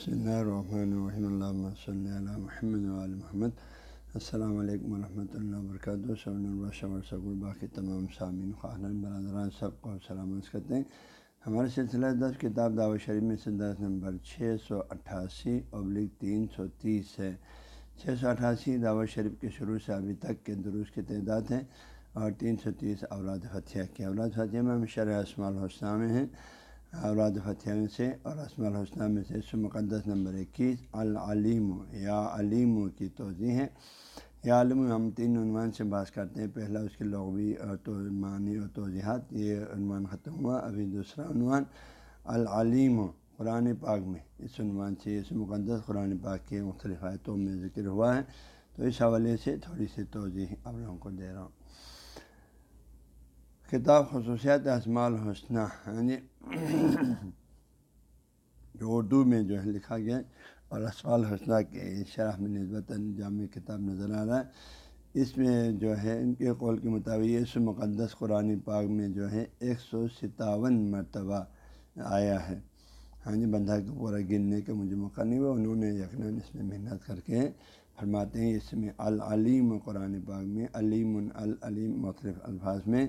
بسم اللہ الرحمن الرحیم اللہ صلی اللہ محمد علیہ محمد السلام علیکم ورحمۃ اللہ وبرکاتہ صبح باقی تمام سامعین خارن برادران سب کو سلامت کرتے ہیں ہمارے سلسلہ دس کتاب دعوت شریف میں سے دس نمبر چھ سو اٹھاسی ابلک تین سو تیس ہے چھ سو اٹھاسی دعوت شریف کے شروع سے ابھی تک کے دروس کی تعداد ہے اور تین سو تیس اولاد فتح کی اولاد فتح میں ہم شرح اسماع الحسنہ میں ہیں اولاد فتح سے اور اسماء الحسنہ میں سے اس مقدس نمبر اکیس العلیم، یا علیم کی توضیع ہے۔ یا عالم ہم تین عنوان سے بات کرتے ہیں۔ پہلا اس کی لغوی اور تو معنی اور توضیحات، یہ عنوان ختم ہوا، ابھی دوسرا عنوان العلیم، قرآن پاک میں۔ اس عنوان سے، اس مقدس قرآن پاک کے مختلف آیتوں میں ذکر ہوا ہے۔ تو اس حوالے سے تھوڑی سی توضیع آپ لوگوں کو دے رہا ہوں۔ کتاب خصوصیات اسماع الحسنہ یعنی جو اردو میں جو ہے لکھا گیا اور اسماع الحسنہ کے شرح میں نسبت جامع کتاب نظر آ رہا ہے۔ اس میں جو ہے، ان کے قول کے مطابق اس مقدس قرآن پاک میں جو ہے ایک سو ستاون مرتبہ آیا ہے۔ ہاں جی بندہ کو پورا گننے کا مجھے موقع نہیں ہوا، انہوں نے یقیناً اس میں محنت کر کے فرماتے ہیں، اس میں العلیم قرآن پاک میں، علیم العلیم مختلف الفاظ میں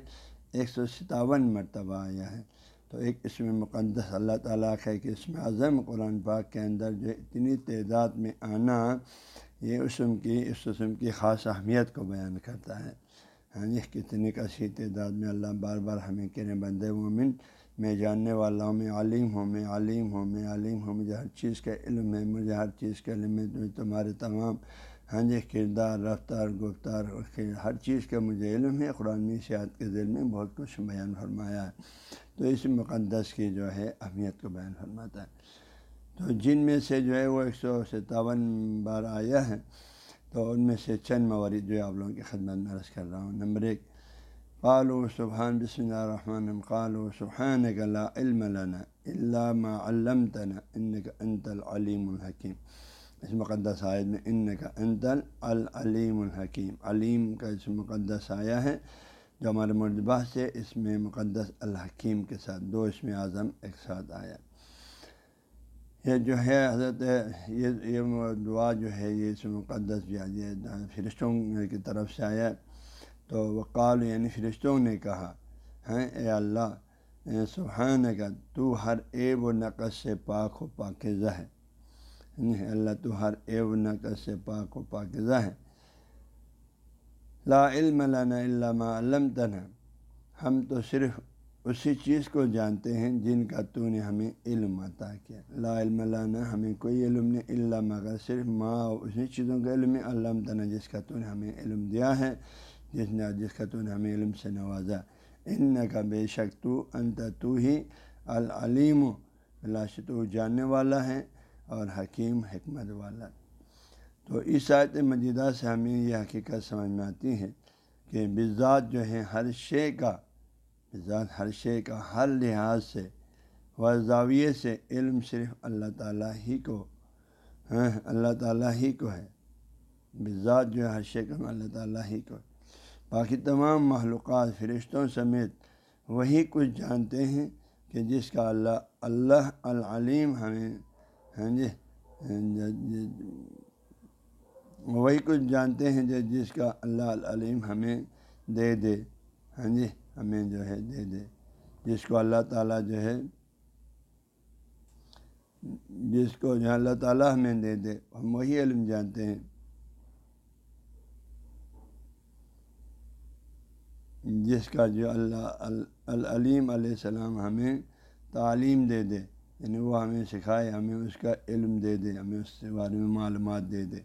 ایک سو ستاون مرتبہ آیا ہے۔ تو ایک اس میں مقدس اللہ تعالیٰ کا ایک اس میں اعظم قرآن پاک کے اندر جو اتنی تعداد میں آنا، یہ اسم کی، اس اسم کی خاص اہمیت کو بیان کرتا ہے۔ ہاں جی کتنی کثیر تعداد میں اللہ بار بار ہمیں کہنے بندے، مومن، میں جاننے والا ہوں، میں عالم ہوں، میں عالم ہوں، میں عالم ہوں، مجھے ہر چیز کا علم ہے، مجھے ہر چیز کا علم ہے، تمہارے تمام ہاں جی کردار، رفتار، گفتار ہر چیز کا مجھے علم ہے، قرآن سیاحت کے ذیل میں بہت کچھ بیان فرمایا ہے۔ تو اس مقدس کی جو ہے اہمیت کو بیان فرماتا ہے۔ تو جن میں سے جو ہے وہ ایک سو ستاون بار آیا ہے، تو ان میں سے چند موارد جو ہے آپ لوگوں کی خدمت میں عرض کر رہا ہوں۔ نمبر ایک قالو سبحان بسم اللہ الرحمن قالو سبحان لا علم لنا اللہ ما علمتنا، انك انت العلیم الحکیم۔ اس مقدس آیت میں ان کا انتل العلیم الحکیم، علیم کا اس مقدس آیا ہے جو ہمارے مرتبہ سے اس میں مقدس الحکیم کے ساتھ، دو اس میں اعظم ایک ساتھ آیا۔ یہ جو ہے حضرت، یہ یہ دعا جو ہے، یہ اس مقدس بھی یہ فرشتوں کی طرف سے آیا۔ تو وقال یعنی فرشتوں نے کہا، ہیں، اے اللہ سبحان کا تو ہر عیب و نقص سے پاک و پاکزہ ہے۔ اللہ تو ہر ایو نقص سے پاک و پاکزہ ہے۔ لا علم لنا الا ما علمتنا۔ ہم تو صرف اسی چیز کو جانتے ہیں جن کا تو نے ہمیں علم عطا کیا۔ لا علم لنا، ہمیں کوئی علم نہیں اللہ مگر صرف ماں اسی چیزوں کا علم علم تنا جس کا تو نے ہمیں علم دیا ہے۔ جس نے، جس کا تو نے ہمیں علم سے نوازا۔ ان کا بے شک تو، انت تو ہی العلیم۔ اللہ سے تو جاننے والا ہے۔ اور حکیم حکمت والا۔ تو اس آیت مجیدہ سے ہمیں یہ حقیقت سمجھ میں آتی ہے کہ بذات جو ہے ہر شے کا، بذات ہر شے کا ہر لحاظ سے و زاویے سے علم صرف اللہ تعالیٰ ہی کو ہاں اللہ تعالیٰ ہی کو ہے۔ بذات جو ہے ہر شے کا اللہ تعالیٰ ہی کو۔ ہے باقی تمام معلومات فرشتوں سمیت وہی کچھ جانتے ہیں کہ جس کا اللہ اللہ العلیم ہمیں ہاں جی؟, ہاں, جی، ہاں جی؟ وہی کچھ جانتے ہیں جو جس کا اللہ علیم ہمیں دے دے ہاں جی؟ ہمیں جو ہے دے دے۔ جس کو اللہ تعالیٰ جو ہے، جس کو جو اللہ تعالیٰ ہمیں دے دے۔ ہم وہی علم جانتے ہیں۔ جس کا جو اللہ العلیم علیہ السلام ہمیں تعلیم دے دے۔ یعنی وہ ہمیں سکھائے، ہمیں اس کا علم دے دے، ہمیں اس کے بارے میں معلومات دے دے۔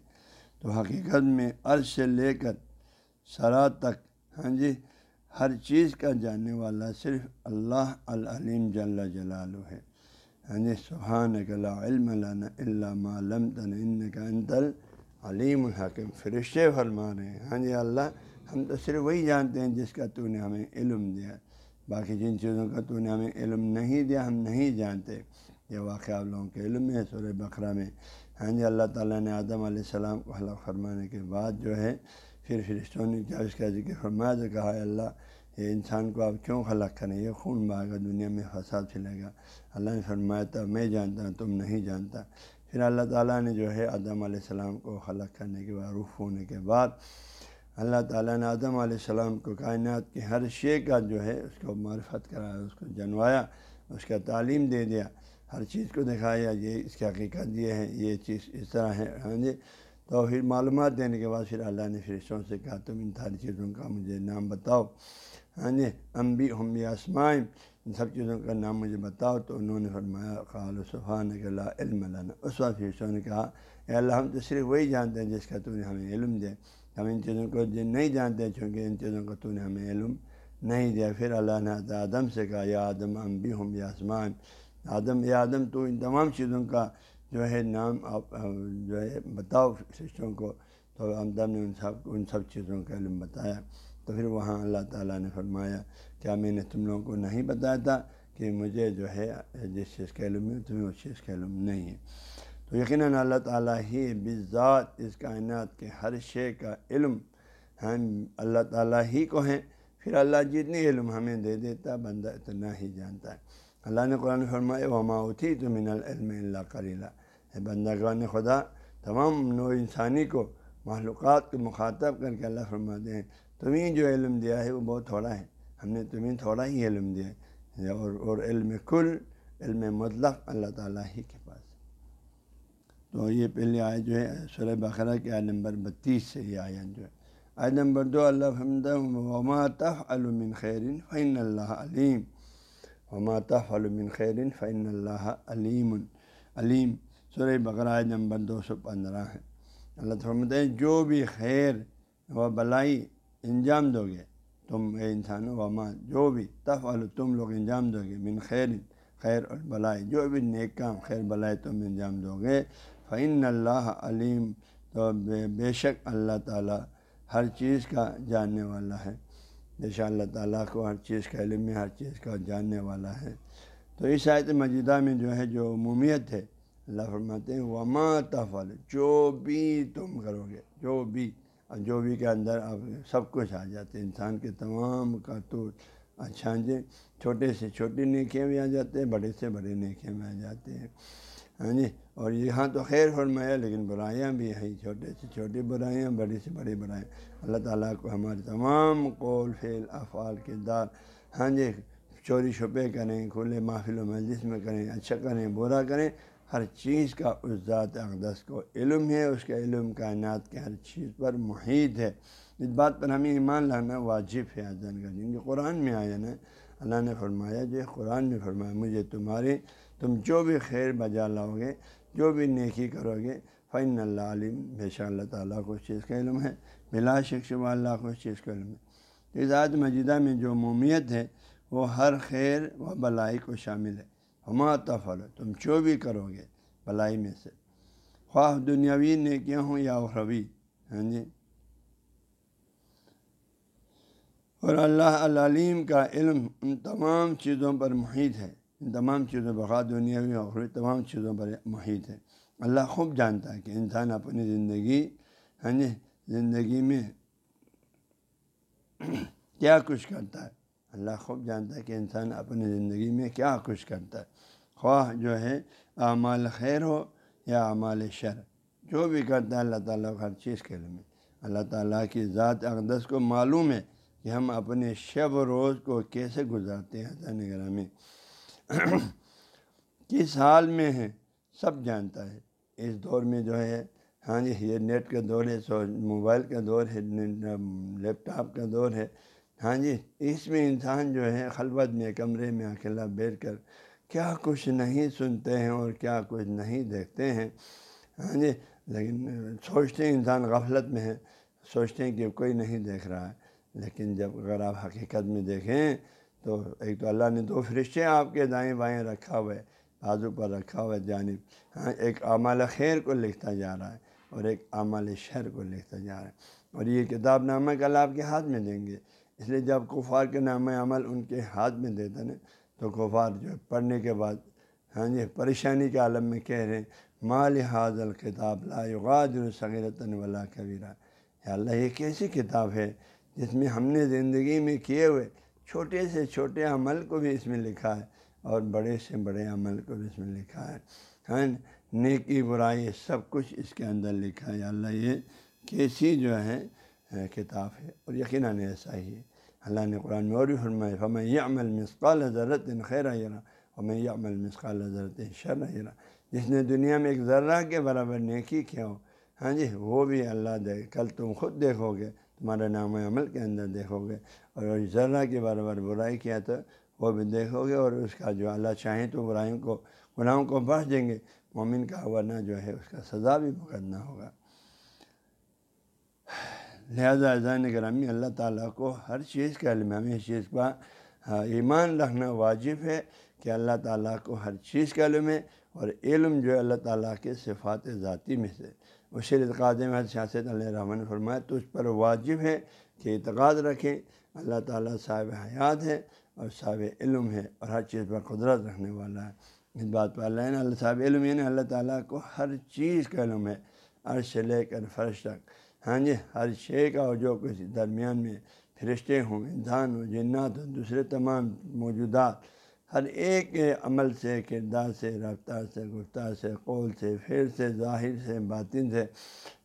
تو حقیقت میں عرض سے لے کر سرات تک ہاں جی ہر چیز کا جاننے والا صرف اللہ العلیم جل جلال ہے۔ ہاں جی سبحان لا علم لانا اللہ علم تن کا انتل علیم الحکم فرشتے فرما رہے ہیں ہاں جی اللہ ہم تو صرف وہی جانتے ہیں جس کا تو نے ہمیں علم دیا۔ باقی جن چیزوں کا تو نے ہمیں علم نہیں دیا، ہم نہیں جانتے۔ یہ واقعہ آپ لوگوں کے علم ہے، سورہ بکرا میں۔ ہاں جی اللہ تعالیٰ نے آدم علیہ السلام کو حلق فرمانے کے بعد جو ہے، پھر فرشتوں نے کیا؟ اس کا ذکر فرمایا تو کہا ہے اللہ یہ انسان کو آپ کیوں خلق کریں؟ یہ خون بہا دنیا میں فساد پھیلے گا۔ اللہ نے فرمایا تھا میں جانتا ہوں، تم نہیں جانتا۔ پھر اللہ تعالیٰ نے جو ہے، آدم علیہ السلام کو خلق کرنے کے بعد، روح ہونے کے بعد، اللہ تعالیٰ نے آدم علیہ السلام کو کائنات کے ہر شے کا جو ہے، اس کو معرفت کرایا، اس کو جنوایا، اس کا تعلیم دے دیا۔ ہر چیز کو دکھایا، یہ اس کی حقیقت یہ ہے، یہ چیز اس طرح ہے۔ ہاں جی تو پھر معلومات دینے کے بعد پھر اللہ نے فرشتوں سے کہا، تم ان ساری چیزوں کا مجھے نام بتاؤ۔ ہاں جی امبی ہم اسمائم ان سب چیزوں کا نام مجھے بتاؤ۔ تو انہوں نے فرمایا خال صفان اللہ علم اللہ اس وقت فرشتوں نے کہا، اے اللہ، ہم تو صرف وہی جانتے ہیں جس کا تو نے ہمیں علم دے ہم ان چیزوں کو نہیں جانتے، چونکہ ان چیزوں کو تو نے ہمیں علم نہیں دیا۔ پھر اللہ نے آدم سے کہا، یا آدم امبی ہم یا آسمان آدم یا آدم، تو ان تمام چیزوں کا جو ہے نام آپ جو ہے بتاؤ سسٹوں کو۔ تو آمدم نے ان سب ان سب چیزوں کا علم بتایا۔ تو پھر وہاں اللہ تعالیٰ نے فرمایا، کیا میں نے تم لوگوں کو نہیں بتایا تھا کہ مجھے جو ہے جس چیز کا علم ہے، تمہیں اس چیز کا علم نہیں ہے؟ تو یقیناً اللہ تعالیٰ ہی بذات اس کائنات کے ہر شے کا علم ہم اللہ تعالیٰ ہی کو ہیں۔ پھر اللہ جتنی علم ہمیں دے دیتا، بندہ اتنا ہی جانتا ہے۔ اللہ نے قرآن فرمائے وما اتھی تو من العلم اللہ کریلا بندہ، قرآن خدا، تمام نو انسانی کو معلومات کو مخاطب کر کے اللہ فرماتے ہیں، تمہیں جو علم دیا ہے، وہ بہت تھوڑا ہے۔ ہم نے تمہیں تھوڑا ہی علم دیا ہے۔ اور اور علم کل، علم مطلق اللہ تعالیٰ ہی کے پاس۔ تو یہ پہلے آئے جو ہے، سورہ بقرہ کے آئے نمبر بتیس سے یہ آیا جو ہے۔ آئے نمبر دو، اللہ وما تف علوم خیرن فعن اللہ علیم وما تف علوم خیرن فعن اللہ علیم علیم سورہ بقرہ نمبر دو سو پندرہ ہے۔ اللہ تعالیٰ ہیں، جو بھی خیر و بلائی انجام دو گے، تم اے انسان وما جو بھی تف تم لوگ انجام دو گے، من خیر خیر اور بلائی، جو بھی نیک کام، خیر بلائی تم انجام دو گے فعن اللہ علیم تو بے بے شک اللہ تعالیٰ ہر چیز کا جاننے والا ہے۔ جیسا اللہ تعالیٰ کو ہر چیز کا علم میں ہر چیز کا جاننے والا ہے۔ تو اس آیت مجیدہ میں جو ہے، جو عمومیت ہے، اللہ فرماتے ہیں، وما تفل جو بھی تم کرو گے، جو بھی جو بھی کے اندر اب سب کچھ آ جاتے ہیں۔ انسان کے تمام کا تو اچھا جی چھوٹے سے چھوٹی نیکیاں بھی آ جاتے ہیں، بڑے سے بڑے نیکیاں بھی آ جاتے ہیں۔ ہاں جی؟ اور یہاں تو خیر فرمایا، لیکن برائیاں بھی ہیں، چھوٹے سے چھوٹی برائیاں بڑی سے بڑی برائیاں۔ اللہ تعالیٰ کو ہمارے تمام قول، فعل، افعال، کردار ہاں جی چوری، چھپے کریں، کھلے محفل و مجلس میں کریں اچھا کریں، برا کریں، ہر چیز کا اس ذات اقدس کو علم ہے، اس کا علم کائنات کے ہر چیز پر محیط ہے۔ اس بات پر ہمیں ایمان لانا واجب ہے آزان کا کیونکہ قرآن میں آیا نا، اللہ نے فرمایا، جو قرآن میں فرمایا، مجھے تمہارے، تم جو بھی خیر بجا لاؤ گے، جو بھی نیکی کرو گے فن اللہ علم بے شاء اللہ تعالیٰ کو اس چیز کا علم ہے، بلا شخص و اللہ کو اس چیز کا علم ہے۔ اس آج مجیدہ میں جو مومیت ہے، وہ ہر خیر و بلائی کو شامل ہے۔ ہما تفل تم جو بھی کرو گے بلائی میں سے۔ خواہ دنیاوی نیکیاں ہوں یا اخروی ہاں جی۔ اور اللہ العلیم کا علم ان تمام چیزوں پر محیط ہے۔ ان تمام چیزوں پر دنیاوی اخروی، تمام چیزوں پر محیط ہے۔ اللہ خوب جانتا ہے کہ انسان اپنی زندگی ہاں جی زندگی میں کیا کچھ کرتا ہے۔ اللہ خوب جانتا ہے کہ انسان اپنی زندگی میں کیا کچھ کرتا ہے۔ خواہ جو ہے اعمال خیر ہو یا اعمال شر، جو بھی کرتا ہے اللہ تعالیٰ کو ہر چیز کے علم اللہ تعالیٰ کی ذات اقدس کو معلوم ہے کہ ہم اپنے شب و روز کو کیسے گزارتے ہیں۔ نگر میں کس حال میں ہیں؟ سب جانتا ہے۔ اس دور میں جو ہے ہاں جی یہ نیٹ کا دور ہے، سو موبائل کا دور ہے، لیپ ٹاپ کا دور ہے۔ ہاں جی اس میں انسان جو ہے خلوت میں، کمرے میں اکیلا بیٹھ کر کیا کچھ نہیں سنتے ہیں اور کیا کچھ نہیں دیکھتے ہیں۔ ہاں جی لیکن سوچتے ہیں انسان غفلت میں ہے، سوچتے ہیں کہ کوئی نہیں دیکھ رہا ہے۔ لیکن جب اگر آپ حقیقت میں دیکھیں تو ایک تو اللہ نے دو فرشتے آپ کے دائیں بائیں رکھا ہوا ہے بازو پر رکھا ہوا جانب ہاں ایک اعمال خیر کو لکھتا جا رہا ہے اور ایک اعمال شہر کو لکھتا جا رہا ہے اور یہ کتاب نامہ کل آپ کے ہاتھ میں دیں گے۔ اس لیے جب کفار کے نام عمل ان کے ہاتھ میں دیتا نا تو کفار جو ہے پڑھنے کے بعد ہاں جی پریشانی کے عالم میں کہہ رہے ہیں مال حاض الکتاب لا یغادر صغیرتاً ولا کبیرہ یا اللہ، یہ کیسی کتاب ہے جس میں ہم نے زندگی میں کیے ہوئے چھوٹے سے چھوٹے عمل کو بھی اس میں لکھا ہے؟ اور بڑے سے بڑے عمل کو اس میں لکھا ہے۔ ہاں نیکی، برائی سب کچھ اس کے اندر لکھا ہے۔ اللہ، یہ کیسی جو ہے کتاب ہے۔ اور یقیناً ایسا ہی ہے۔ اللہ نے قرآن میں اور بھی فرمائے فمیں یہ عمل مسقال حضرت خیر حیرا اور میں یہ عمل مسقال حضرت شر حیرا جس نے دنیا میں ایک ذرہ کے برابر نیکی کیا ہو ہاں جی وہ بھی اللہ دے۔ کل تم خود دیکھو گے، تمہارے نام عمل کے اندر دیکھو گے۔ اور ذرہ کے برابر برائی کیا تو وہ بھی دیکھو گے اور اس کا جو اللہ چاہیں تو برائیوں کو، گناہوں کو بخش دیں گے۔ مومن کا ورنہ جو ہے اس کا سزا بھی مقدمہ ہوگا۔ لہذا اذان گرامی اللہ تعالیٰ کو ہر چیز کا علم ہمیں اس چیز کا ایمان رکھنا واجب ہے کہ اللہ تعالیٰ کو ہر چیز کا علم ہے اور علم جو ہے اللہ تعالیٰ کے صفات ذاتی میں سے۔ بشیر اعتقاد میں سیاست علیہ رحمٰن فرمایا تو اس پر واجب ہے کہ اعتقاد رکھیں۔ اللہ تعالیٰ صاحب حیات ہے اور صاحب علم ہے اور ہر چیز پر قدرت رکھنے والا ہے۔ اس بات پر اللہ اللہ، صاحب علم یعنی اللہ تعالیٰ کو ہر چیز کا علم ہے، عرش سے لے کر فرش تک۔ ہاں جی ہر شے کا جو کچھ درمیان میں فرشتے ہوں انسان ہوں جنات ہوں دوسرے تمام موجودات، ہر ایک عمل سے، کردار سے، رفتار سے، گفتار سے، قول سے پھر سے، ظاہر سے، باطن سے،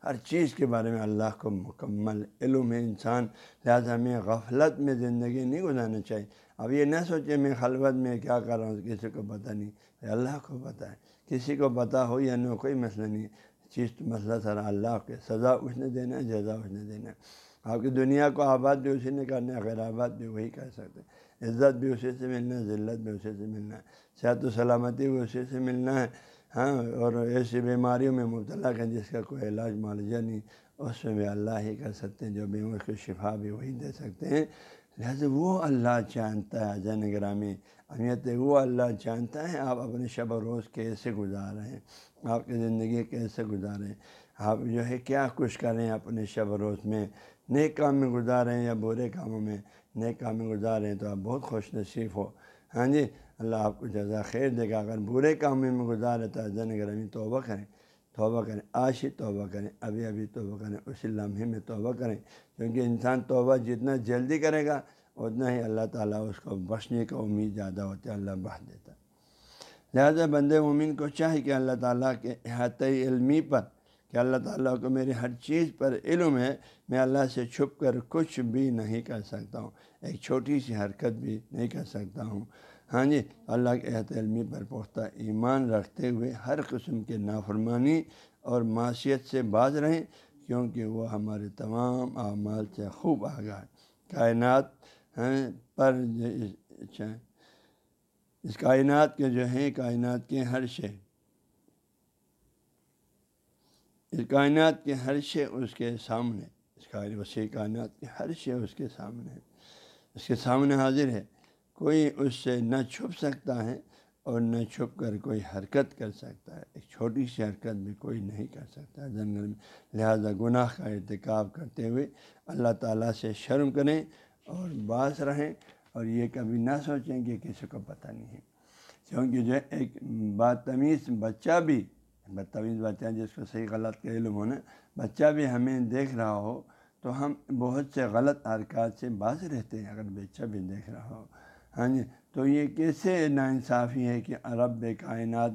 ہر چیز کے بارے میں اللہ کو مکمل علم ہے۔ انسان لہٰذا ہمیں غفلت میں زندگی نہیں گزارنا چاہیے۔ اب یہ نہ سوچے میں خلوت میں کیا کر رہا ہوں، کسی کو پتہ نہیں۔ اللہ کو پتہ ہے۔ کسی کو پتہ ہو یا نہ کوئی مسئلہ نہیں۔ چیز تو مسئلہ سارا اللہ کے۔ سزا اس نے دینا ہے، جزا اس نے دینا ہے۔ آپ کی دنیا کو آباد بھی اسی نے کرنا ہے، غیر آباد بھی وہی کر سکتے ہیں۔ عزت بھی اسی سے ملنا ہے، ذلت بھی اسی سے ملنا ہے۔ صحت و سلامتی بھی اسی سے ملنا ہے۔ ہاں اور ایسی بیماریوں میں مبتلا ہیں جس کا کوئی علاج معالجہ نہیں، اس میں بھی اللہ ہی کر سکتے ہیں، جو بیمار کو شفا بھی وہی دے سکتے ہیں۔ لہٰذا وہ اللہ جانتا ہے جن گرامی اہمیت وہ اللہ جانتا ہے آپ اپنے شب و روز کیسے گزار رہے ہیں، آپ کی زندگی کیسے گزاریں آپ جو ہے کیا کچھ کریں اپنے شب و روز میں، نیک کام میں گزاریں یا برے کاموں میں نیک کام میں گزاریں تو آپ بہت خوش نصیب ہو۔ ہاں جی اللہ آپ کو جزا خیر دے گا، اگر برے کاموں میں گزارے تو زن گرمی توبہ کریں۔ توبہ کریں آج ہی توبہ کریں، ابھی ابھی توبہ کریں، اسی لمحے میں توبہ کریں، کیونکہ انسان توبہ جتنا جلدی کرے گا، اتنا ہی اللہ تعالیٰ اس کو بچنے کا امید زیادہ ہوتا ہے، اللہ بڑھ دیتا ہے۔ لہٰذا بند مومن کو چاہے کہ اللہ تعالیٰ کے احاطۂ علمی پر، کہ اللہ تعالیٰ کو میری ہر چیز پر علم ہے، میں اللہ سے چھپ کر کچھ بھی نہیں کر سکتا ہوں، ایک چھوٹی سی حرکت بھی نہیں کر سکتا ہوں۔ ہاں جی اللہ کے احت علمی پر پختہ ایمان رکھتے ہوئے ہر قسم کے نافرمانی اور معاشیت سے باز رہیں، کیونکہ وہ ہمارے تمام اعمال سے خوب آگاہ کائنات ہاں، پر اچھا۔ اس کائنات کے جو ہیں، کائنات کے ہر شے۔ اس کائنات کے ہر شے اس کے سامنے۔ اس کا وسیع کائنات کے ہر شے اس کے سامنے۔ اس کے سامنے حاضر ہے۔ کوئی اس سے نہ چھپ سکتا ہے اور نہ چھپ کر کوئی حرکت کر سکتا ہے۔ ایک چھوٹی سی حرکت بھی کوئی نہیں کر سکتا۔ جنگل میں لہذا گناہ کا ارتکاب کرتے ہوئے اللہ تعالیٰ سے شرم کریں اور باس رہیں اور یہ کبھی نہ سوچیں کہ کسی کو پتہ نہیں ہے۔ کیونکہ جو ایک بدتمیز بچہ بھی، بدتمیز بچہ جس کو صحیح غلط کا علم ہونا، بچہ بھی ہمیں دیکھ رہا ہو تو ہم بہت سے غلط حرکات سے باز رہتے ہیں۔ اگر بچہ بھی دیکھ رہا ہو ہاں جی تو یہ کیسے ناانصافی ہے کہ عرب کائنات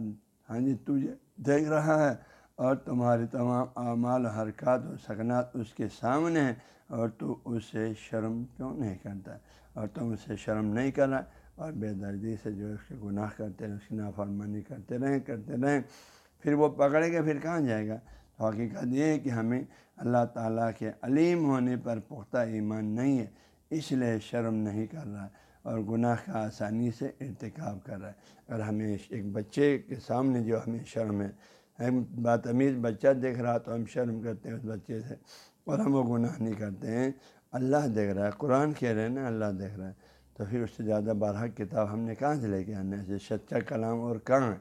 ہاں جی تجھے دیکھ رہا ہے اور تمہارے تمام اعمال و حرکات و سکنات اس کے سامنے ہیں اور تو اس سے شرم کیوں نہیں کرتا؟ اور تم اس سے شرم نہیں کر رہا؟ اور بے دردی سے جو اس کے گناہ کرتے رہیں اس کی نافرمانی کرتے رہیں کرتے رہیں، پھر وہ پکڑے گا، پھر کہاں جائے گا؟ تو حقیقت یہ ہے کہ ہمیں اللہ تعالیٰ کے علیم ہونے پر پختہ ایمان نہیں ہے، اس لیے شرم نہیں کر رہا۔ اور گناہ کا آسانی سے ارتکاب کر رہا ہے۔ اور ہمیں ایک بچے کے سامنے جو ہمیں شرم ہے بدتمیز بچہ دیکھ رہا تو ہم شرم کرتے ہیں اس بچے سے اور ہم وہ گناہ نہیں کرتے ہیں۔ اللہ دیکھ رہا ہے، قرآن کہہ رہے ہیں نا، اللہ دیکھ رہا ہے۔ تو پھر اس سے زیادہ بارہ کتاب ہم نے کہاں سے لے کے آنا ہے؟ سچا کلام اور کہاں ہے؟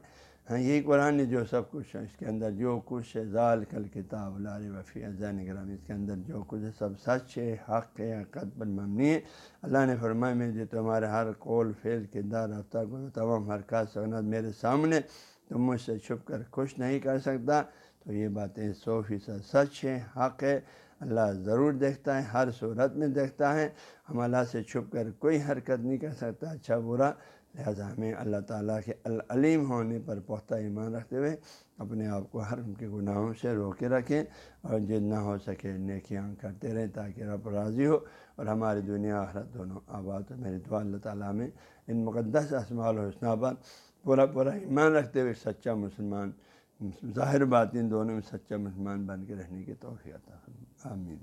ہاں یہی قرآن جو سب کچھ ہے، اس کے اندر جو کچھ ہے ذال کل کتاب لال وفی ازان کرام اس کے اندر جو کچھ ہے، سب سچ ہے، حق ہے حقت پر ممنی ہے۔ اللہ نے فرمایا، میں جو تمہارے ہر قول فیل کردار رفتہ کو تمام حرکات سنت میرے سامنے، تم مجھ سے چھپ کر خوش نہیں کر سکتا۔ تو یہ باتیں سو فیصد سچ ہے، حق ہے۔ اللہ ضرور دیکھتا ہے، ہر صورت میں دیکھتا ہے۔ ہم اللہ سے چھپ کر کوئی حرکت نہیں کر سکتا اچھا برا۔ لہٰذا ہمیں اللہ تعالیٰ کے العلیم ہونے پر پختہ ایمان رکھتے ہوئے اپنے آپ کو ہر ان کے گناہوں سے روکے رکھیں اور جتنا ہو سکے نیکیاں کرتے رہیں تاکہ رب راضی ہو اور ہماری دنیا آخرت دونوں آباد میری دعا اللہ تعالیٰ میں ان مقدس اسماع الحسنہ پر پورا پورا ایمان رکھتے ہوئے سچا مسلمان، ظاہر بات ان دونوں میں سچا مسلمان بن کے رہنے کی توفیع آمین۔